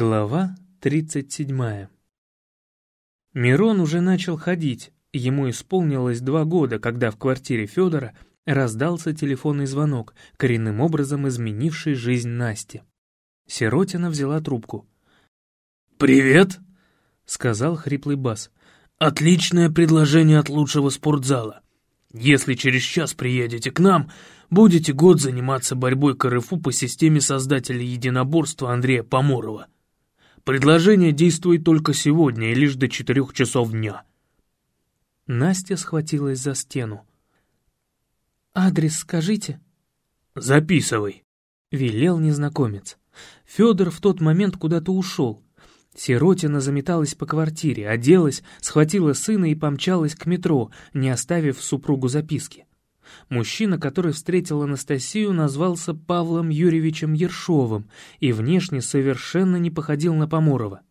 Глава 37. Мирон уже начал ходить, ему исполнилось два года, когда в квартире Федора раздался телефонный звонок, коренным образом изменивший жизнь Насти. Сиротина взяла трубку. «Привет», — сказал хриплый бас. «Отличное предложение от лучшего спортзала. Если через час приедете к нам, будете год заниматься борьбой КРФУ по системе создателя единоборства Андрея Поморова». Предложение действует только сегодня и лишь до четырех часов дня». Настя схватилась за стену. «Адрес скажите?» «Записывай», — велел незнакомец. Федор в тот момент куда-то ушел. Сиротина заметалась по квартире, оделась, схватила сына и помчалась к метро, не оставив супругу записки. Мужчина, который встретил Анастасию, назвался Павлом Юрьевичем Ершовым и внешне совершенно не походил на Поморова.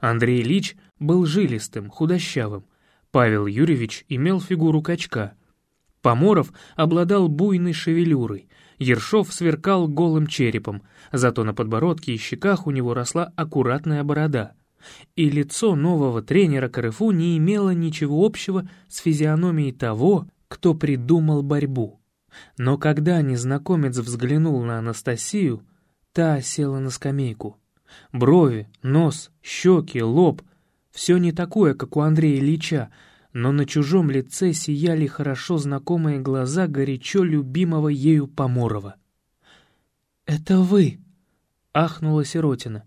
Андрей Ильич был жилистым, худощавым. Павел Юрьевич имел фигуру качка. Поморов обладал буйной шевелюрой, Ершов сверкал голым черепом, зато на подбородке и щеках у него росла аккуратная борода. И лицо нового тренера КРФУ не имело ничего общего с физиономией того, кто придумал борьбу. Но когда незнакомец взглянул на Анастасию, та села на скамейку. Брови, нос, щеки, лоб — все не такое, как у Андрея Ильича, но на чужом лице сияли хорошо знакомые глаза горячо любимого ею Поморова. «Это вы!» — ахнула Сиротина.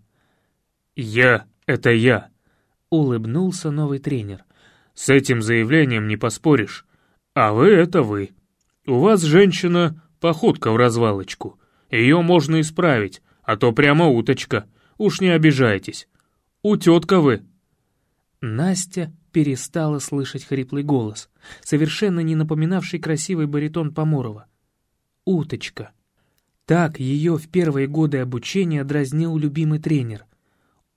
«Я — это я!» — улыбнулся новый тренер. «С этим заявлением не поспоришь. А вы — это вы. У вас, женщина, походка в развалочку. Ее можно исправить, а то прямо уточка. Уж не обижайтесь. Утетка вы. Настя перестала слышать хриплый голос, совершенно не напоминавший красивый баритон Поморова. Уточка. Так ее в первые годы обучения дразнил любимый тренер.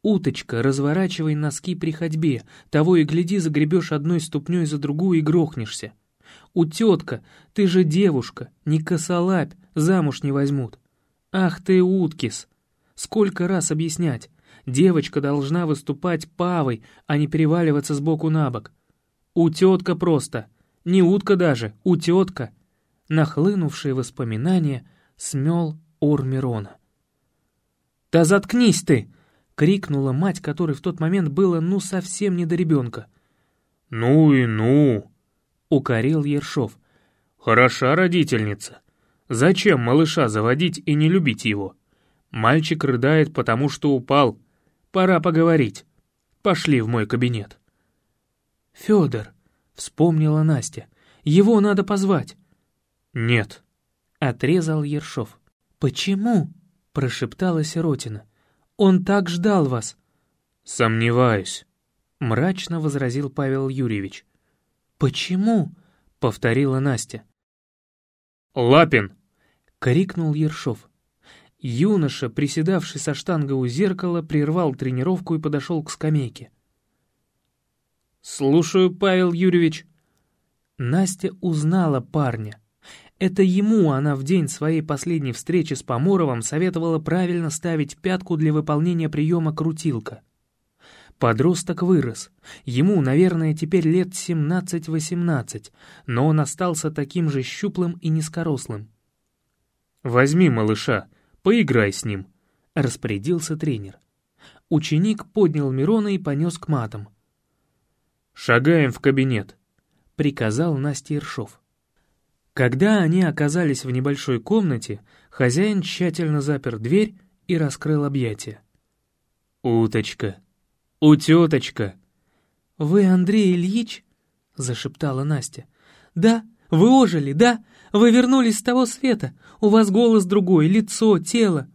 «Уточка, разворачивай носки при ходьбе, того и гляди, загребешь одной ступней за другую и грохнешься. «Утетка, ты же девушка, не косолапь, замуж не возьмут». «Ах ты, уткис!» Сколько раз объяснять? Девочка должна выступать павой, а не переваливаться с боку на бок. Утетка просто. Не утка даже, утетка. Нахлынувшие воспоминания смел ор. «Да заткнись ты!» — крикнула мать, которой в тот момент было ну совсем не до ребенка. «Ну и ну!» Укорил Ершов. «Хороша родительница. Зачем малыша заводить и не любить его? Мальчик рыдает, потому что упал. Пора поговорить. Пошли в мой кабинет». «Федор», — вспомнила Настя, — «его надо позвать». «Нет», — отрезал Ершов. «Почему?» — прошептала Сиротина. «Он так ждал вас». «Сомневаюсь», — мрачно возразил Павел Юрьевич. «Почему?» — повторила Настя. «Лапин!» — крикнул Ершов. Юноша, приседавший со штангой у зеркала, прервал тренировку и подошел к скамейке. «Слушаю, Павел Юрьевич». Настя узнала парня. Это ему она в день своей последней встречи с Поморовым советовала правильно ставить пятку для выполнения приема крутилка. Подросток вырос. Ему, наверное, теперь лет 17-18, но он остался таким же щуплым и низкорослым. «Возьми малыша, поиграй с ним», — распорядился тренер. Ученик поднял Мирона и понес к матам. «Шагаем в кабинет», — приказал Настя Иршов. Когда они оказались в небольшой комнате, хозяин тщательно запер дверь и раскрыл объятия. «Уточка», «Утеточка!» «Вы Андрей Ильич?» — зашептала Настя. «Да, вы ожили, да? Вы вернулись с того света. У вас голос другой, лицо, тело».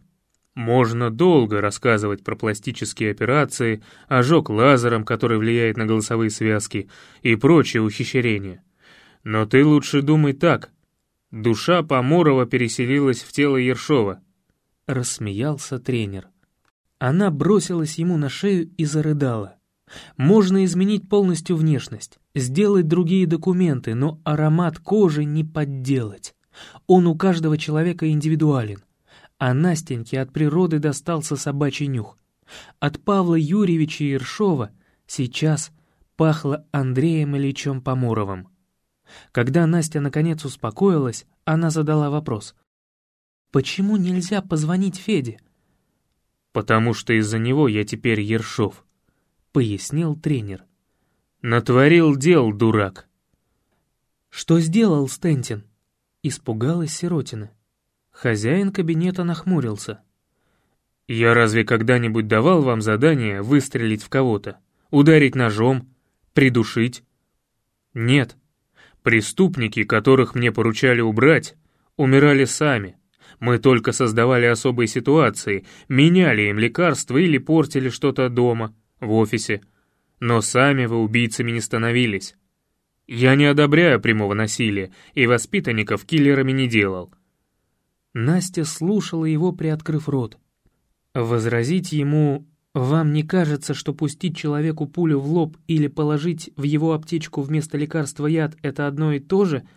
Можно долго рассказывать про пластические операции, ожог лазером, который влияет на голосовые связки, и прочие ухищрения. Но ты лучше думай так. Душа Поморова переселилась в тело Ершова. Рассмеялся тренер. Она бросилась ему на шею и зарыдала. Можно изменить полностью внешность, сделать другие документы, но аромат кожи не подделать. Он у каждого человека индивидуален. А Настеньке от природы достался собачий нюх. От Павла Юрьевича Ершова сейчас пахло Андреем Ильичем Помуровым. Когда Настя наконец успокоилась, она задала вопрос. «Почему нельзя позвонить Феде?» «Потому что из-за него я теперь Ершов», — пояснил тренер. «Натворил дел, дурак». «Что сделал Стентин?» — испугалась Сиротина. Хозяин кабинета нахмурился. «Я разве когда-нибудь давал вам задание выстрелить в кого-то? Ударить ножом? Придушить?» «Нет. Преступники, которых мне поручали убрать, умирали сами. Мы только создавали особые ситуации, меняли им лекарства или портили что-то дома, в офисе. Но сами вы убийцами не становились. Я не одобряю прямого насилия и воспитанников киллерами не делал». Настя слушала его, приоткрыв рот. Возразить ему «Вам не кажется, что пустить человеку пулю в лоб или положить в его аптечку вместо лекарства яд — это одно и то же?»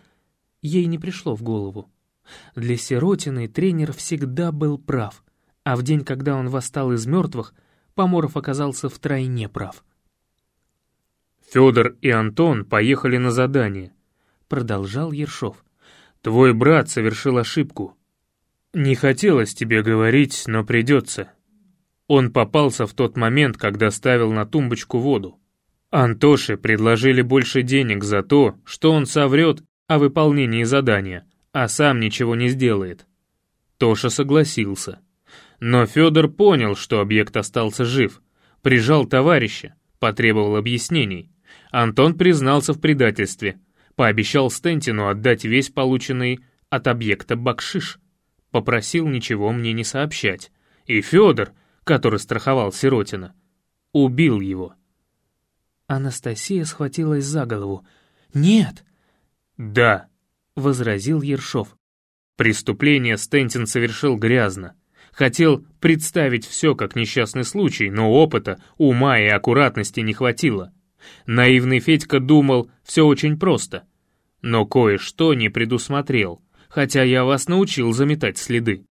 ей не пришло в голову. Для Сиротиной тренер всегда был прав, а в день, когда он восстал из мертвых, Поморов оказался втройне прав. «Федор и Антон поехали на задание», — продолжал Ершов. «Твой брат совершил ошибку. Не хотелось тебе говорить, но придется. Он попался в тот момент, когда ставил на тумбочку воду. Антоше предложили больше денег за то, что он соврет о выполнении задания, а сам ничего не сделает. Тоша согласился. Но Федор понял, что объект остался жив, прижал товарища, потребовал объяснений. Антон признался в предательстве, пообещал Стентину отдать весь полученный от объекта бакшиш, попросил ничего мне не сообщать. И Федор, который страховал Сиротина, убил его. Анастасия схватилась за голову. «Нет!» «Да!» — возразил Ершов. Преступление Стентин совершил грязно. Хотел представить все как несчастный случай, но опыта, ума и аккуратности не хватило. Наивный Федька думал, все очень просто. Но кое-что не предусмотрел, хотя я вас научил заметать следы.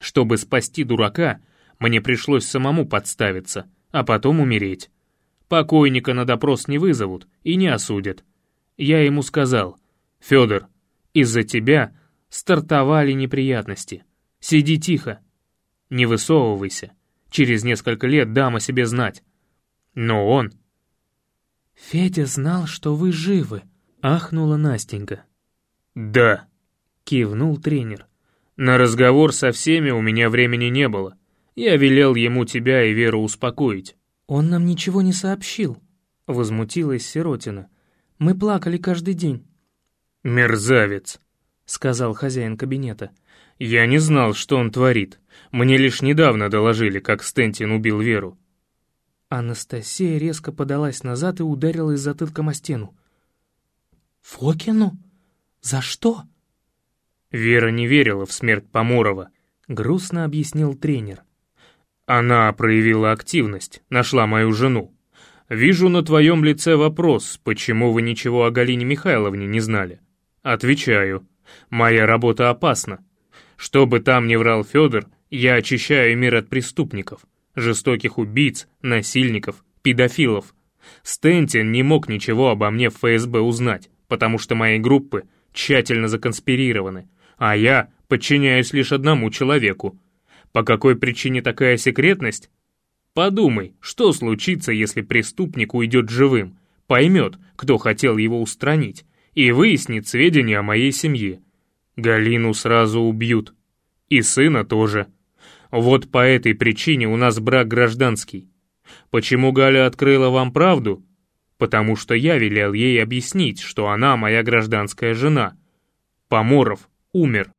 Чтобы спасти дурака, мне пришлось самому подставиться, а потом умереть. Покойника на допрос не вызовут и не осудят. Я ему сказал, «Федор, из-за тебя стартовали неприятности. Сиди тихо, не высовывайся. Через несколько лет дам о себе знать». Но он «Федя знал, что вы живы», — ахнула Настенька. «Да», — кивнул тренер. «На разговор со всеми у меня времени не было. Я велел ему тебя и Веру успокоить». «Он нам ничего не сообщил», — возмутилась Сиротина. «Мы плакали каждый день». «Мерзавец», — сказал хозяин кабинета. «Я не знал, что он творит. Мне лишь недавно доложили, как Стентин убил Веру. Анастасия резко подалась назад и ударилась затылком о стену. «Фокину? За что?» Вера не верила в смерть Поморова, грустно объяснил тренер. Она проявила активность, нашла мою жену. Вижу на твоем лице вопрос, почему вы ничего о Галине Михайловне не знали. Отвечаю, моя работа опасна. Что бы там ни врал Федор, я очищаю мир от преступников жестоких убийц, насильников, педофилов. Стентин не мог ничего обо мне в ФСБ узнать, потому что мои группы тщательно законспирированы, а я подчиняюсь лишь одному человеку. По какой причине такая секретность? Подумай, что случится, если преступник уйдет живым, поймет, кто хотел его устранить, и выяснит сведения о моей семье. Галину сразу убьют. И сына тоже. Вот по этой причине у нас брак гражданский. Почему Галя открыла вам правду? Потому что я велел ей объяснить, что она моя гражданская жена. Поморов умер.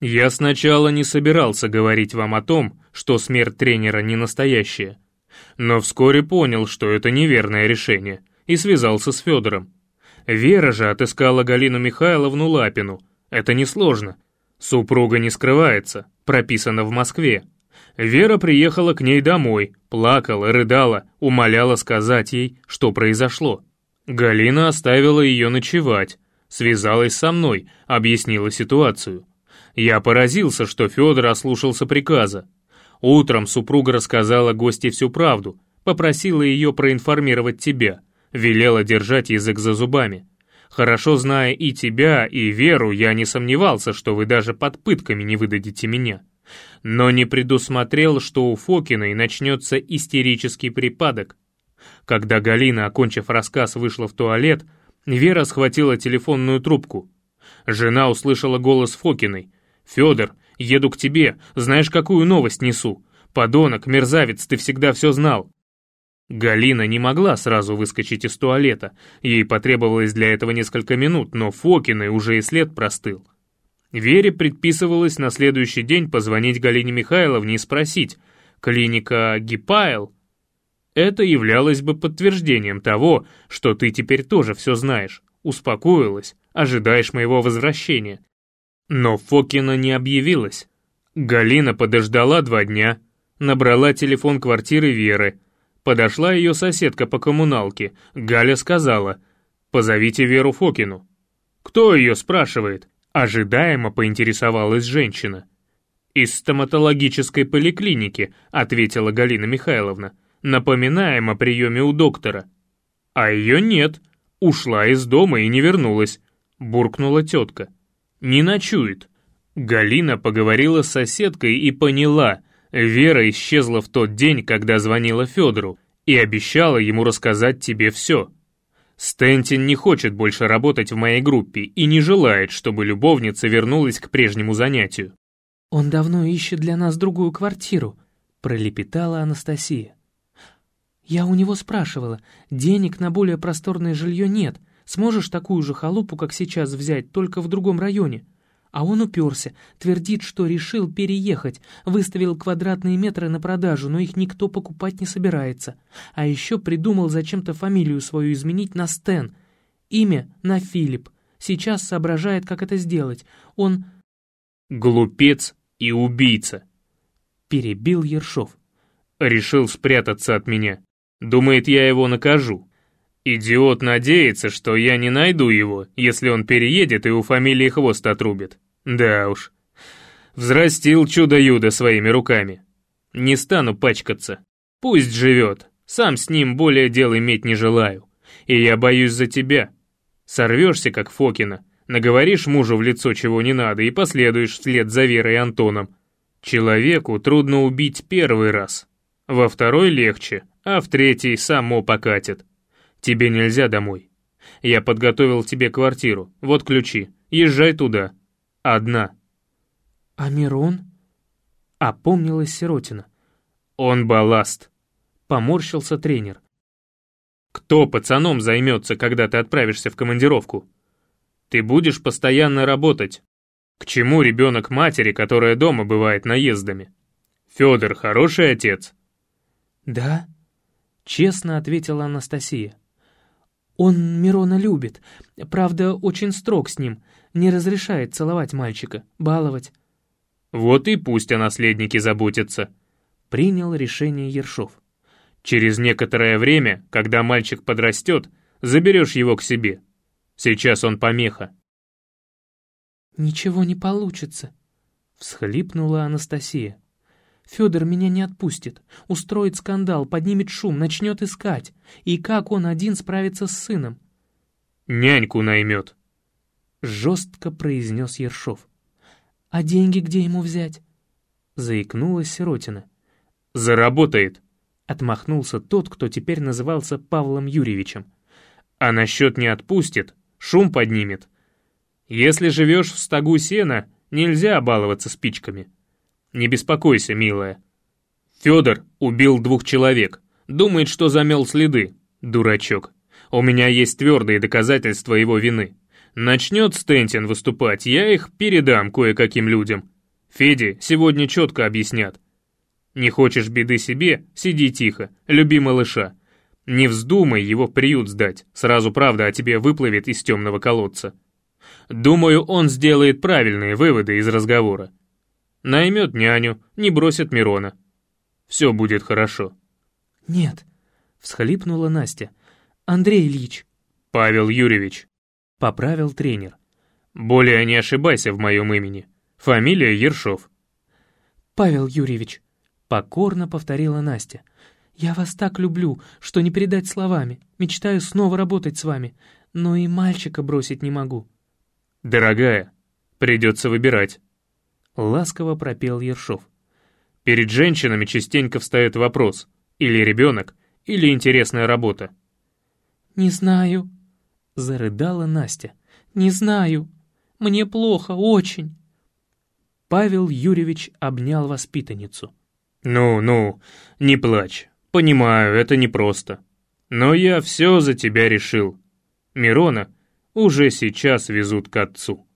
Я сначала не собирался говорить вам о том, что смерть тренера не настоящая, но вскоре понял, что это неверное решение, и связался с Федором. Вера же отыскала Галину Михайловну Лапину. Это несложно. Супруга не скрывается, прописана в Москве. Вера приехала к ней домой, плакала, рыдала, умоляла сказать ей, что произошло. Галина оставила ее ночевать, связалась со мной, объяснила ситуацию. Я поразился, что Федор ослушался приказа. Утром супруга рассказала гости всю правду, попросила ее проинформировать тебя, велела держать язык за зубами. Хорошо зная и тебя, и Веру, я не сомневался, что вы даже под пытками не выдадите меня. Но не предусмотрел, что у Фокиной начнется истерический припадок. Когда Галина, окончив рассказ, вышла в туалет, Вера схватила телефонную трубку. Жена услышала голос Фокиной. «Федор, еду к тебе, знаешь, какую новость несу? Подонок, мерзавец, ты всегда все знал». Галина не могла сразу выскочить из туалета, ей потребовалось для этого несколько минут, но Фокиной уже и след простыл. Вере предписывалось на следующий день позвонить Галине Михайловне и спросить, клиника Гипайл? Это являлось бы подтверждением того, что ты теперь тоже все знаешь, успокоилась, ожидаешь моего возвращения. Но Фокина не объявилась. Галина подождала два дня, набрала телефон квартиры Веры, подошла ее соседка по коммуналке, Галя сказала, «Позовите Веру Фокину». «Кто ее спрашивает?» Ожидаемо поинтересовалась женщина. «Из стоматологической поликлиники», — ответила Галина Михайловна. «Напоминаем о приеме у доктора». «А ее нет. Ушла из дома и не вернулась», — буркнула тетка. «Не ночует». Галина поговорила с соседкой и поняла, Вера исчезла в тот день, когда звонила Федору, и обещала ему рассказать тебе все. Стентин не хочет больше работать в моей группе и не желает, чтобы любовница вернулась к прежнему занятию. «Он давно ищет для нас другую квартиру», — пролепетала Анастасия. «Я у него спрашивала, денег на более просторное жилье нет, сможешь такую же халупу, как сейчас, взять, только в другом районе?» А он уперся, твердит, что решил переехать, выставил квадратные метры на продажу, но их никто покупать не собирается. А еще придумал зачем-то фамилию свою изменить на Стэн. Имя на Филипп. Сейчас соображает, как это сделать. Он... «Глупец и убийца», — перебил Ершов. «Решил спрятаться от меня. Думает, я его накажу. Идиот надеется, что я не найду его, если он переедет и у фамилии хвост отрубит. Да уж. Взрастил чудо-юдо своими руками. Не стану пачкаться. Пусть живет. Сам с ним более дел иметь не желаю. И я боюсь за тебя. Сорвешься, как Фокина, наговоришь мужу в лицо чего не надо и последуешь вслед за Верой и Антоном. Человеку трудно убить первый раз. Во второй легче, а в третий само покатит. Тебе нельзя домой. Я подготовил тебе квартиру, вот ключи. Езжай туда. Одна». «А Мирон?» — опомнилась Сиротина. «Он балласт», — поморщился тренер. «Кто пацаном займется, когда ты отправишься в командировку? Ты будешь постоянно работать. К чему ребенок матери, которая дома бывает наездами? Федор хороший отец?» «Да», — честно ответила Анастасия. «Он Мирона любит, правда, очень строг с ним, не разрешает целовать мальчика, баловать». «Вот и пусть о наследнике заботится», — принял решение Ершов. «Через некоторое время, когда мальчик подрастет, заберешь его к себе. Сейчас он помеха». «Ничего не получится», — всхлипнула Анастасия. «Федор меня не отпустит, устроит скандал, поднимет шум, начнет искать. И как он один справится с сыном?» «Няньку наймет», — жестко произнес Ершов. «А деньги где ему взять?» — заикнулась Сиротина. «Заработает», — отмахнулся тот, кто теперь назывался Павлом Юрьевичем. «А насчет не отпустит, шум поднимет. Если живешь в стогу сена, нельзя баловаться спичками. Не беспокойся, милая. Федор убил двух человек, думает, что замел следы, дурачок. У меня есть твердые доказательства его вины». Начнет Стентин выступать, я их передам кое-каким людям. Феде сегодня четко объяснят. Не хочешь беды себе, сиди тихо, люби малыша. Не вздумай его в приют сдать, сразу правда о тебе выплывет из темного колодца. Думаю, он сделает правильные выводы из разговора. Наймет няню, не бросит Мирона. Все будет хорошо. «Нет», — всхлипнула Настя. «Андрей Ильич». «Павел Юрьевич». Поправил тренер. «Более не ошибайся в моем имени. Фамилия Ершов». «Павел Юрьевич», — Покорно повторила Настя. «Я вас так люблю, что не передать словами. Мечтаю снова работать с вами, но и мальчика бросить не могу». «Дорогая, придется выбирать», — ласково пропел Ершов. «Перед женщинами частенько встает вопрос, или ребенок, или интересная работа». «Не знаю», — зарыдала Настя. «Не знаю. Мне плохо, очень». Павел Юрьевич обнял воспитанницу. «Ну, ну, не плачь. Понимаю, это непросто. Но я все за тебя решил. Мирона уже сейчас везут к отцу».